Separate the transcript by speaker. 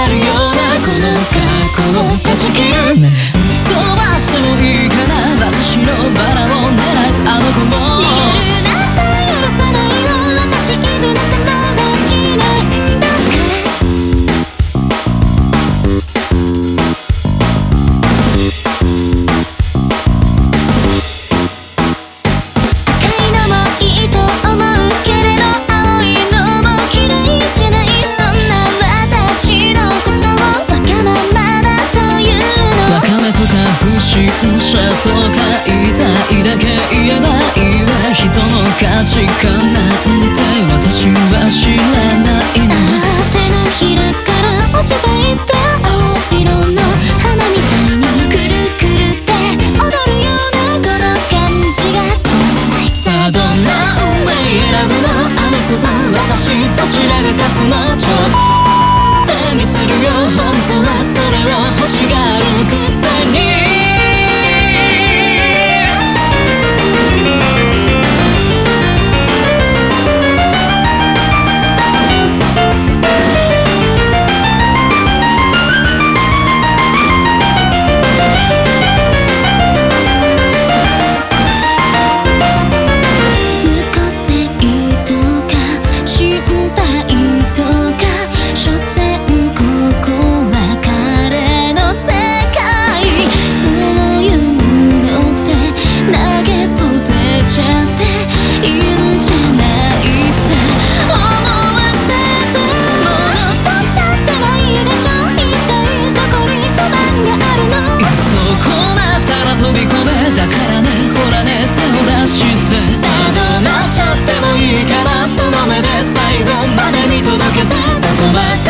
Speaker 1: まるようなこの過去を断ち切る、飛ばしてもいいかな。私のバラを狙うあの子も。る心車と買いたいだけ言えばいいわ人の価値観なんて私は知らないの。
Speaker 2: 手のひらから落ちていった青色の花みたいにくるくるって踊るようなこの感じが止まらない。さあど
Speaker 1: んな運命選ぶ私どちらが勝つの？目で最後まで見届けてたこば